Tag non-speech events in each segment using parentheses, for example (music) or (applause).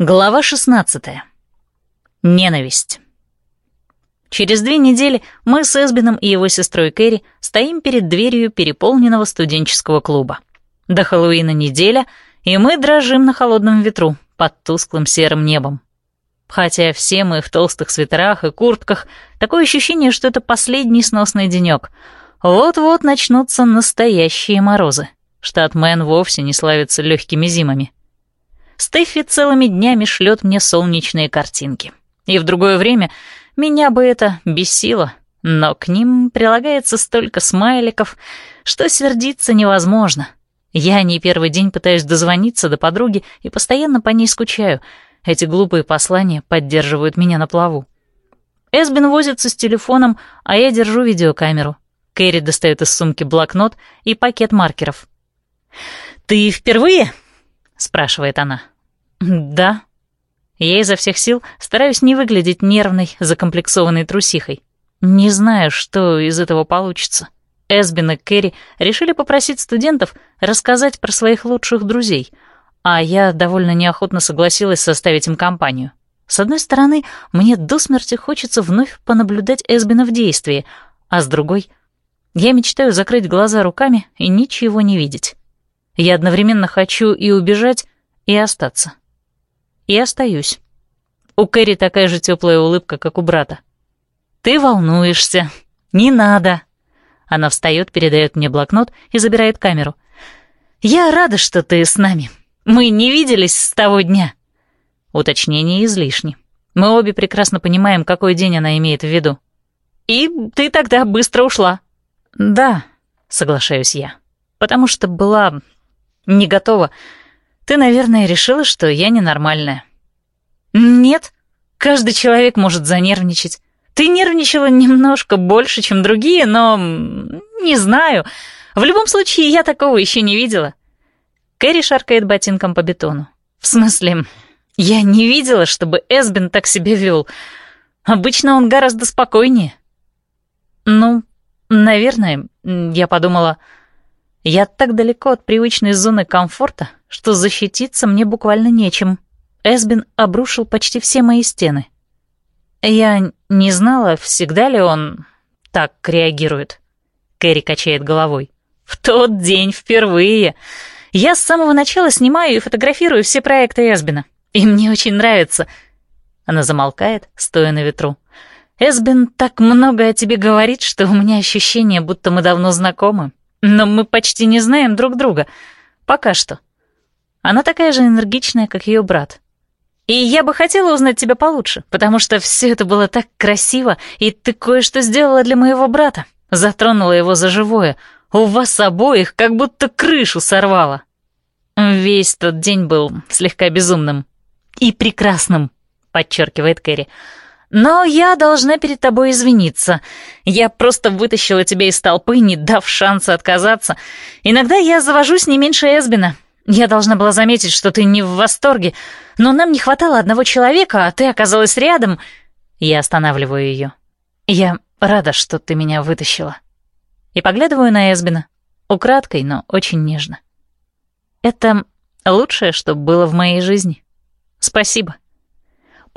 Глава 16. Ненависть. Через две недели мы с Эсбином и его сестрой Кэрри стоим перед дверью переполненного студенческого клуба. До Хэллоуина неделя, и мы дрожим на холодном ветру под тусклым серым небом. Хотя все мы в толстых свитерах и куртках, такое ощущение, что это последний сносный денек. Вот-вот начнутся настоящие морозы. Штат Мэн вовсе не славится легкими зимами. Стефи целыми днями шлет мне солнечные картинки. И в другое время меня бы это бесило, но к ним прилагается столько смайликов, что сердиться невозможно. Я не первый день пытаюсь дозвониться до подруги и постоянно по ней скучаю. Эти глупые послания поддерживают меня на плаву. Эсбин возится с телефоном, а я держу видеокамеру. Кэрри достает из сумки блокнот и пакет маркеров. «Ты впервые?» — спрашивает она. «Да». Я изо всех сил стараюсь не выглядеть нервной, закомплексованной трусихой. Не знаю, что из этого получится. Эсбин и Кэрри решили попросить студентов рассказать про своих лучших друзей, а я довольно неохотно согласилась составить им компанию. С одной стороны, мне до смерти хочется вновь понаблюдать Эсбина в действии, а с другой — я мечтаю закрыть глаза руками и ничего не видеть. Я одновременно хочу и убежать, и остаться. И остаюсь. У Кэрри такая же теплая улыбка, как у брата. «Ты волнуешься. Не надо». Она встает, передает мне блокнот и забирает камеру. «Я рада, что ты с нами. Мы не виделись с того дня». Уточнение излишне. Мы обе прекрасно понимаем, какой день она имеет в виду. «И ты тогда быстро ушла». «Да», — соглашаюсь я, «потому что была не готова. Ты, наверное, решила, что я ненормальная». «Нет, каждый человек может занервничать. Ты нервничала немножко больше, чем другие, но... не знаю. В любом случае, я такого еще не видела». Кэрри шаркает ботинком по бетону. «В смысле, я не видела, чтобы Эсбин так себя вел. Обычно он гораздо спокойнее». «Ну, наверное, я подумала...» Я так далеко от привычной зоны комфорта, что защититься мне буквально нечем. Эсбин обрушил почти все мои стены. Я не знала, всегда ли он так реагирует. Кэрри качает головой. В тот день впервые. Я с самого начала снимаю и фотографирую все проекты Эсбина. И мне очень нравится. Она замолкает, стоя на ветру. Эсбин так много о тебе говорит, что у меня ощущение, будто мы давно знакомы. Но мы почти не знаем друг друга. Пока что. Она такая же энергичная, как ее брат. И я бы хотела узнать тебя получше, потому что все это было так красиво, и ты кое-что сделала для моего брата. Затронула его за живое. У вас обоих как будто крышу сорвала. Весь тот день был слегка безумным. И прекрасным, подчеркивает Кэрри. Но я должна перед тобой извиниться. Я просто вытащила тебя из толпы, не дав шанса отказаться. Иногда я завожусь не меньше Эсбина. Я должна была заметить, что ты не в восторге, но нам не хватало одного человека, а ты оказалась рядом. Я останавливаю ее. Я рада, что ты меня вытащила. И поглядываю на Эсбина. Украдкой, но очень нежно. Это лучшее, что было в моей жизни. Спасибо.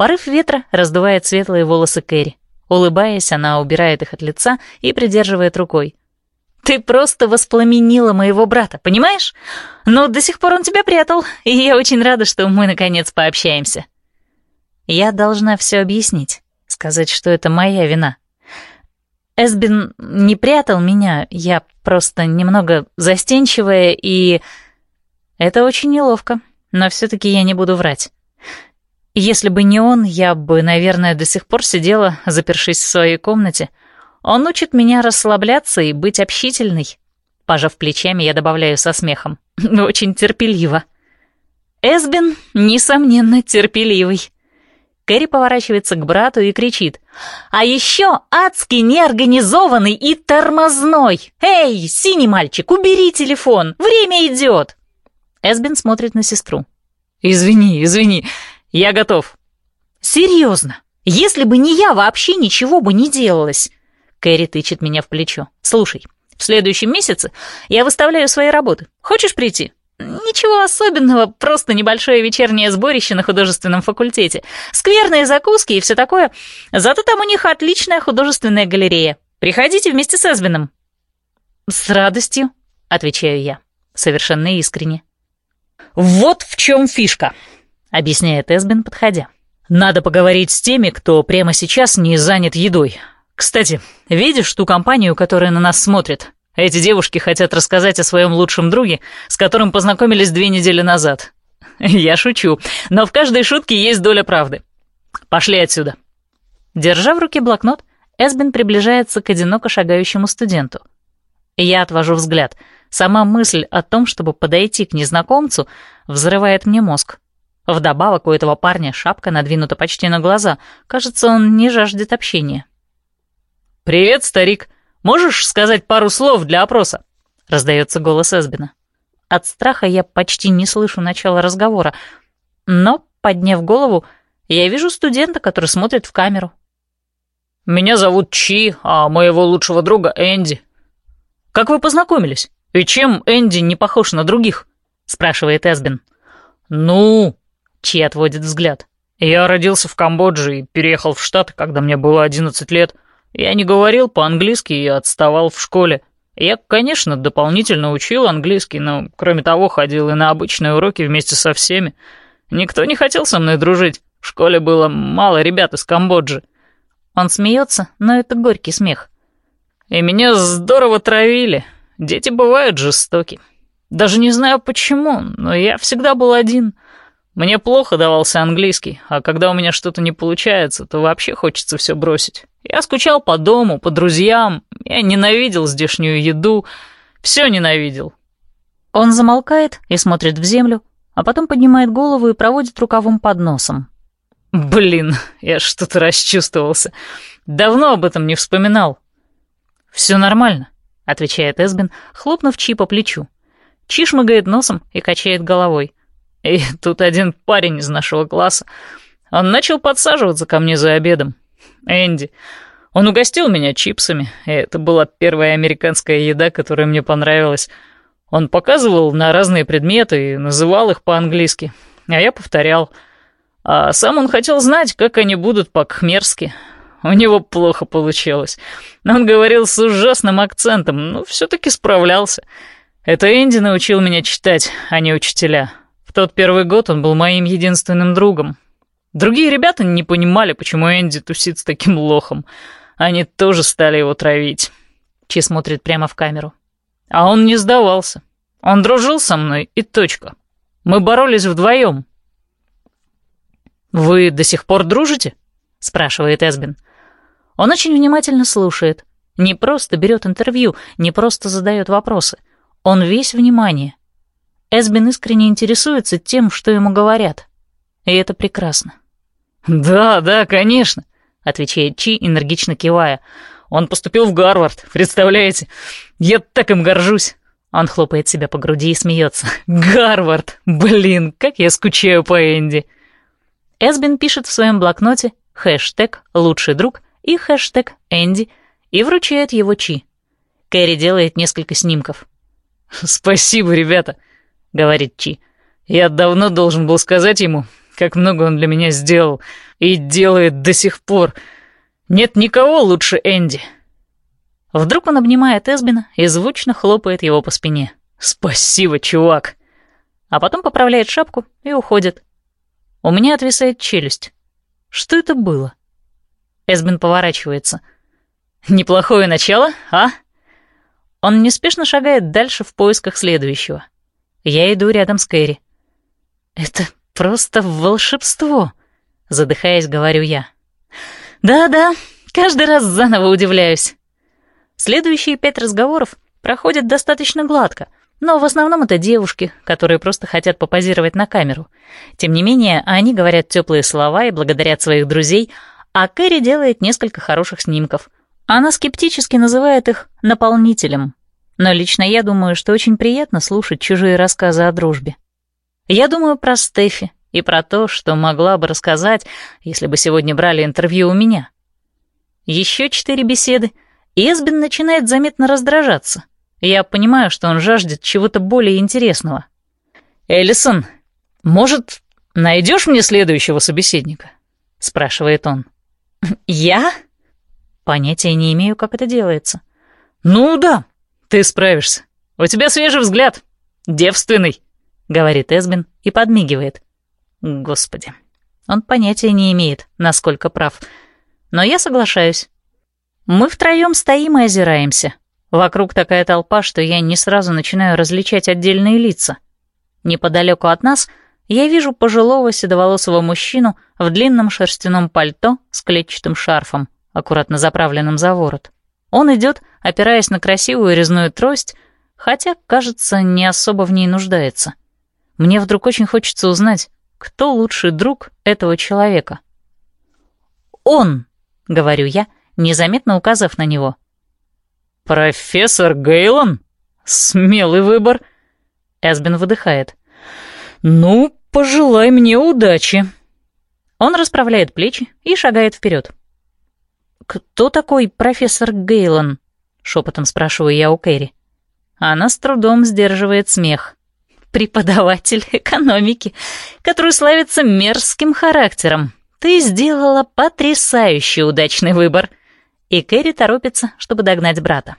Порыв ветра раздувает светлые волосы Кэрри. Улыбаясь, она убирает их от лица и придерживает рукой. «Ты просто воспламенила моего брата, понимаешь? Но до сих пор он тебя прятал, и я очень рада, что мы наконец пообщаемся». Я должна все объяснить, сказать, что это моя вина. Эсбин не прятал меня, я просто немного застенчивая и... Это очень неловко, но все-таки я не буду врать. Если бы не он, я бы, наверное, до сих пор сидела, запершись в своей комнате. Он учит меня расслабляться и быть общительной. Пожав плечами, я добавляю со смехом. (laughs) Очень терпеливо. Эсбин, несомненно, терпеливый. Кэрри поворачивается к брату и кричит. «А еще адски неорганизованный и тормозной! Эй, синий мальчик, убери телефон! Время идет!» Эсбин смотрит на сестру. «Извини, извини, «Я готов». «Серьезно? Если бы не я, вообще ничего бы не делалось». Кэрри тычет меня в плечо. «Слушай, в следующем месяце я выставляю свои работы. Хочешь прийти? Ничего особенного, просто небольшое вечернее сборище на художественном факультете. Скверные закуски и все такое. Зато там у них отличная художественная галерея. Приходите вместе с Эсбином». «С радостью», — отвечаю я, совершенно искренне. «Вот в чем фишка», — объясняет Эсбин, подходя. «Надо поговорить с теми, кто прямо сейчас не занят едой. Кстати, видишь ту компанию, которая на нас смотрит? Эти девушки хотят рассказать о своем лучшем друге, с которым познакомились две недели назад. (laughs) Я шучу, но в каждой шутке есть доля правды. Пошли отсюда. Держа в руке блокнот, Эсбин приближается к одиноко шагающему студенту. Я отвожу взгляд. Сама мысль о том, чтобы подойти к незнакомцу, взрывает мне мозг. Вдобавок у этого парня шапка надвинута почти на глаза. Кажется, он не жаждет общения. «Привет, старик!» Можешь сказать пару слов для опроса?» — раздается голос Эсбина. От страха я почти не слышу начала разговора, но, подняв голову, я вижу студента, который смотрит в камеру. «Меня зовут Чи, а моего лучшего друга Энди». «Как вы познакомились? И чем Энди не похож на других?» — спрашивает Эсбин. «Ну...» — Чи отводит взгляд. «Я родился в Камбодже и переехал в Штаты, когда мне было одиннадцать лет». Я не говорил по-английски и отставал в школе. Я, конечно, дополнительно учил английский, но, кроме того, ходил и на обычные уроки вместе со всеми. Никто не хотел со мной дружить. В школе было мало ребят из Камбоджи. Он смеется, но это горький смех. И меня здорово травили. Дети бывают жестоки. Даже не знаю почему, но я всегда был один. Мне плохо давался английский, а когда у меня что-то не получается, то вообще хочется все бросить. Я скучал по дому, по друзьям, я ненавидел здешнюю еду, все ненавидел. Он замолкает и смотрит в землю, а потом поднимает голову и проводит рукавом под носом. Блин, я что-то расчувствовался. Давно об этом не вспоминал. Все нормально, отвечает Эсбин, хлопнув Чи по плечу. Чи шмыгает носом и качает головой. И тут один парень из нашего класса, он начал подсаживаться ко мне за обедом. Энди. Он угостил меня чипсами, и это была первая американская еда, которая мне понравилась. Он показывал на разные предметы и называл их по-английски, а я повторял. А сам он хотел знать, как они будут по-кхмерски. У него плохо получилось. Он говорил с ужасным акцентом, но все-таки справлялся. Это Энди научил меня читать, а не учителя. Тот первый год он был моим единственным другом. Другие ребята не понимали, почему Энди тусит с таким лохом. Они тоже стали его травить. Чи смотрит прямо в камеру. А он не сдавался. Он дружил со мной и точка. Мы боролись вдвоем. «Вы до сих пор дружите?» — спрашивает Эсбин. Он очень внимательно слушает. Не просто берет интервью, не просто задает вопросы. Он весь внимание. Эсбин искренне интересуется тем, что ему говорят. И это прекрасно. «Да, да, конечно», — отвечает Чи, энергично кивая. «Он поступил в Гарвард, представляете? Я так им горжусь». Он хлопает себя по груди и смеется. «Гарвард! Блин, как я скучаю по Энди!» Эсбин пишет в своем блокноте хэштег «Лучший друг» и хэштег «Энди» и вручает его Чи. Кэрри делает несколько снимков. «Спасибо, ребята», — говорит Чи. «Я давно должен был сказать ему, как много он для меня сделал и делает до сих пор. Нет никого лучше Энди. Вдруг он обнимает Эсбина и звучно хлопает его по спине. «Спасибо, чувак!» А потом поправляет шапку и уходит. У меня отвисает челюсть. Что это было? Эсбин поворачивается. «Неплохое начало, а?» Он неспешно шагает дальше в поисках следующего. Я иду рядом с Кэрри. «Это просто волшебство!» Задыхаясь, говорю я. «Да-да, каждый раз заново удивляюсь». Следующие пять разговоров проходят достаточно гладко, но в основном это девушки, которые просто хотят попозировать на камеру. Тем не менее, они говорят теплые слова и благодарят своих друзей, а Кэрри делает несколько хороших снимков. Она скептически называет их «наполнителем». Но лично я думаю, что очень приятно слушать чужие рассказы о дружбе. Я думаю про Стефи и про то, что могла бы рассказать, если бы сегодня брали интервью у меня. Еще четыре беседы, и Эсбин начинает заметно раздражаться. Я понимаю, что он жаждет чего-то более интересного. «Эллисон, может, найдешь мне следующего собеседника?» — спрашивает он. «Я?» Понятия не имею, как это делается. «Ну да, ты справишься. У тебя свежий взгляд. Девственный», — говорит Эсбин и подмигивает. Господи, он понятия не имеет, насколько прав. Но я соглашаюсь. Мы втроем стоим и озираемся. Вокруг такая толпа, что я не сразу начинаю различать отдельные лица. Неподалеку от нас я вижу пожилого седоволосого мужчину в длинном шерстяном пальто с клетчатым шарфом, аккуратно заправленным за ворот. Он идет, опираясь на красивую резную трость, хотя, кажется, не особо в ней нуждается. Мне вдруг очень хочется узнать, кто лучший друг этого человека. «Он», — говорю я, незаметно указав на него. «Профессор Гейлон? Смелый выбор!» Эсбин выдыхает. «Ну, пожелай мне удачи!» Он расправляет плечи и шагает вперед. «Кто такой профессор Гейлон?» — шепотом спрашиваю я у Кэрри. Она с трудом сдерживает смех. «Преподаватель экономики, который славится мерзким характером. Ты сделала потрясающий удачный выбор!» И Кэрри торопится, чтобы догнать брата.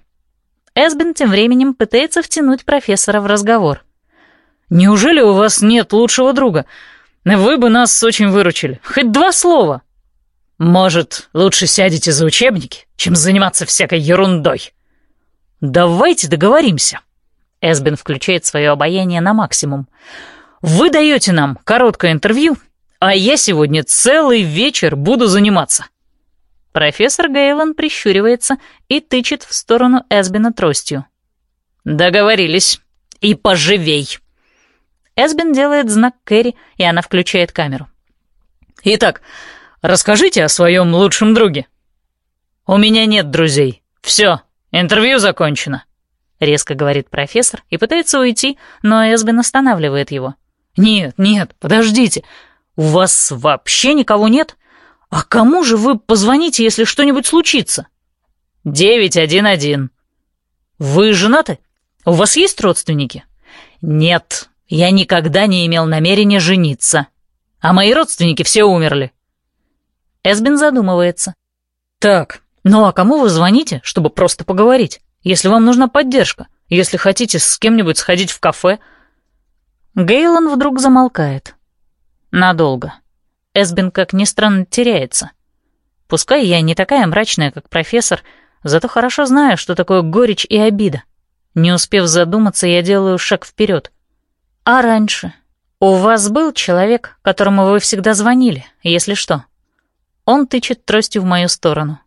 Эсбин тем временем пытается втянуть профессора в разговор. «Неужели у вас нет лучшего друга? Вы бы нас очень выручили. Хоть два слова!» «Может, лучше сядете за учебники, чем заниматься всякой ерундой?» «Давайте договоримся». Эсбин включает свое обаяние на максимум. «Вы даете нам короткое интервью, а я сегодня целый вечер буду заниматься». Профессор Гейлон прищуривается и тычет в сторону Эсбина тростью. «Договорились. И поживей!» Эсбин делает знак Кэрри, и она включает камеру. «Итак, Расскажите о своем лучшем друге». «У меня нет друзей. Все, интервью закончено», — резко говорит профессор и пытается уйти, но Эсбин останавливает его. «Нет, нет, подождите. У вас вообще никого нет? А кому же вы позвоните, если что-нибудь случится?» «Девять один один». «Вы женаты? У вас есть родственники?» «Нет, я никогда не имел намерения жениться. А мои родственники все умерли». Эсбин задумывается. «Так, ну а кому вы звоните, чтобы просто поговорить? Если вам нужна поддержка, если хотите с кем-нибудь сходить в кафе?» Гейлон вдруг замолкает. Надолго. Эсбин, как ни странно, теряется. Пускай я не такая мрачная, как профессор, зато хорошо знаю, что такое горечь и обида. Не успев задуматься, я делаю шаг вперед. А раньше? У вас был человек, которому вы всегда звонили, если что? Он тычет тростью в мою сторону.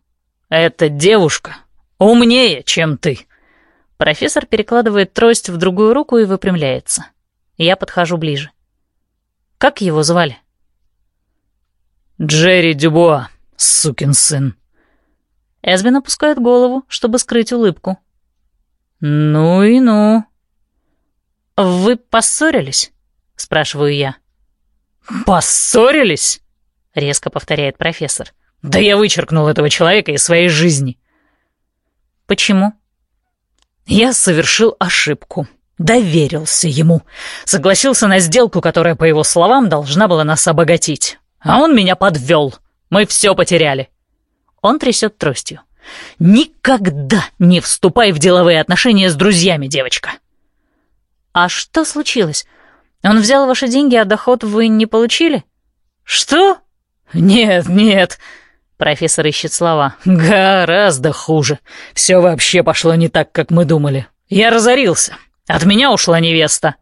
«Эта девушка умнее, чем ты!» Профессор перекладывает трость в другую руку и выпрямляется. Я подхожу ближе. «Как его звали?» «Джерри Дюбуа, сукин сын». Эсбин опускает голову, чтобы скрыть улыбку. «Ну и ну». «Вы поссорились?» — спрашиваю я. «Поссорились?» Резко повторяет профессор. Да я вычеркнул этого человека из своей жизни. Почему? Я совершил ошибку. Доверился ему. Согласился на сделку, которая, по его словам, должна была нас обогатить. А он меня подвел. Мы все потеряли. Он трясет тростью. Никогда не вступай в деловые отношения с друзьями, девочка. А что случилось? Он взял ваши деньги, а доход вы не получили? Что? «Нет, нет», — профессор ищет слова, — «гораздо хуже. Все вообще пошло не так, как мы думали. Я разорился. От меня ушла невеста».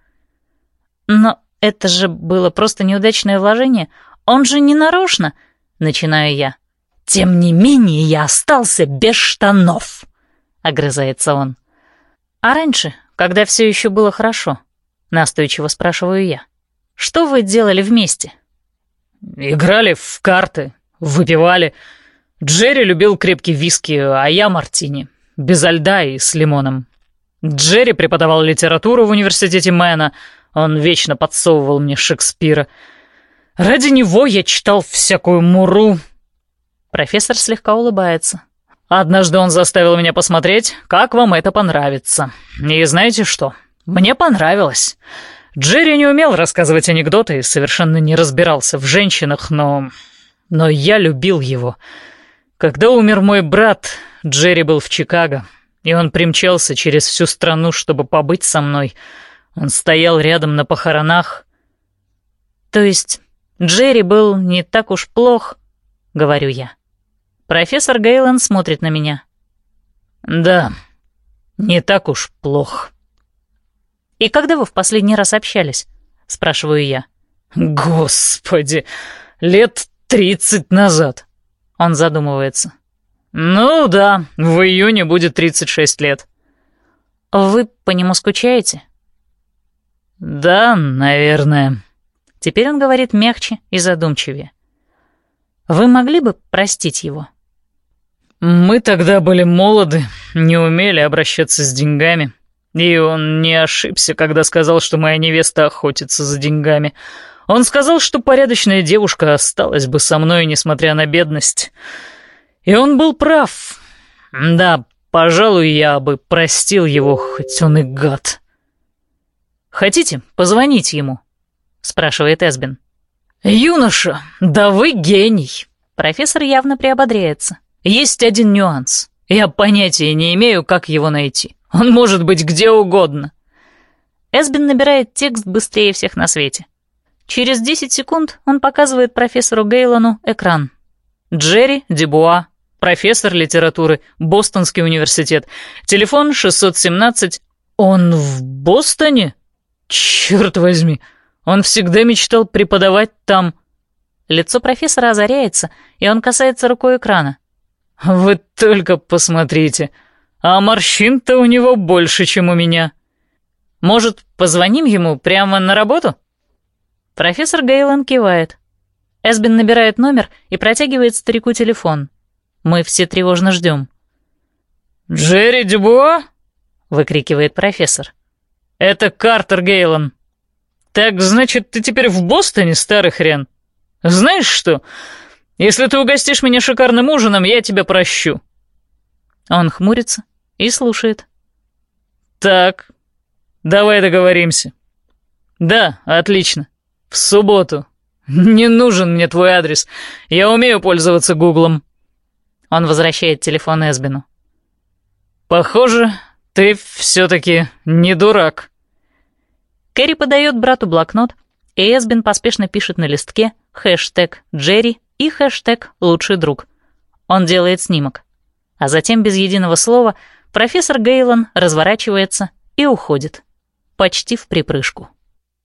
«Но это же было просто неудачное вложение. Он же не нарочно», — начинаю я. «Тем не менее я остался без штанов», — огрызается он. «А раньше, когда все еще было хорошо?» — настойчиво спрашиваю я. «Что вы делали вместе?» Играли в карты, выпивали. Джерри любил крепкий виски, а я мартини. Без льда и с лимоном. Джерри преподавал литературу в университете Мэна. Он вечно подсовывал мне Шекспира. Ради него я читал всякую муру. Профессор слегка улыбается. Однажды он заставил меня посмотреть, как вам это понравится. И знаете что? Мне понравилось. Джерри не умел рассказывать анекдоты и совершенно не разбирался в женщинах, но... Но я любил его. Когда умер мой брат, Джерри был в Чикаго, и он примчался через всю страну, чтобы побыть со мной. Он стоял рядом на похоронах. То есть Джерри был не так уж плох, говорю я. Профессор Гейлан смотрит на меня. Да, не так уж плохо. «И когда вы в последний раз общались?» — спрашиваю я. «Господи, лет тридцать назад!» Он задумывается. «Ну да, в июне будет тридцать шесть лет». «Вы по нему скучаете?» «Да, наверное». Теперь он говорит мягче и задумчивее. «Вы могли бы простить его?» «Мы тогда были молоды, не умели обращаться с деньгами. И он не ошибся, когда сказал, что моя невеста охотится за деньгами. Он сказал, что порядочная девушка осталась бы со мной, несмотря на бедность. И он был прав. Да, пожалуй, я бы простил его, хоть он и гад. «Хотите позвонить ему?» — спрашивает Эсбин. «Юноша, да вы гений!» Профессор явно приободряется. «Есть один нюанс. Я понятия не имею, как его найти. Он может быть где угодно. Эсбин набирает текст быстрее всех на свете. Через 10 секунд он показывает профессору Гейлону экран. Джерри Дебуа, профессор литературы, Бостонский университет. Телефон 617. Он в Бостоне? Черт возьми, он всегда мечтал преподавать там. Лицо профессора озаряется, и он касается рукой экрана. Вы только посмотрите а морщин-то у него больше, чем у меня. Может, позвоним ему прямо на работу?» Профессор Гейлан кивает. Эсбин набирает номер и протягивает старику телефон. Мы все тревожно ждем. «Джерри Дюбуа?» — выкрикивает профессор. «Это Картер Гейлан. Так, значит, ты теперь в Бостоне, старый хрен? Знаешь что, если ты угостишь меня шикарным ужином, я тебя прощу». Он хмурится, и слушает. «Так, давай договоримся». «Да, отлично. В субботу. Не нужен мне твой адрес. Я умею пользоваться Гуглом». Он возвращает телефон Эсбину. «Похоже, ты все-таки не дурак». Кэрри подает брату блокнот, и Эсбин поспешно пишет на листке хэштег «Джерри» и хэштег «Лучший друг». Он делает снимок. А затем без единого слова Профессор Гейлон разворачивается и уходит. Почти в припрыжку.